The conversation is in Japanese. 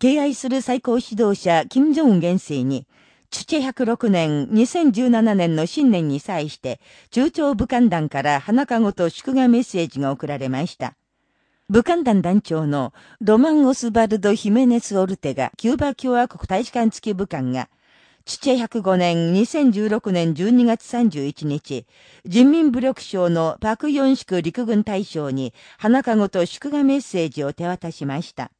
敬愛する最高指導者、金正恩元帥に、土106年、2017年の新年に際して、中朝武漢団から花籠と祝賀メッセージが送られました。武漢団団長のロマン・オスバルド・ヒメネス・オルテガ、キューバ共和国大使館付き武漢が、父105年2016年12月31日、人民武力省のパク・ヨンシク陸軍大将に花籠と祝賀メッセージを手渡しました。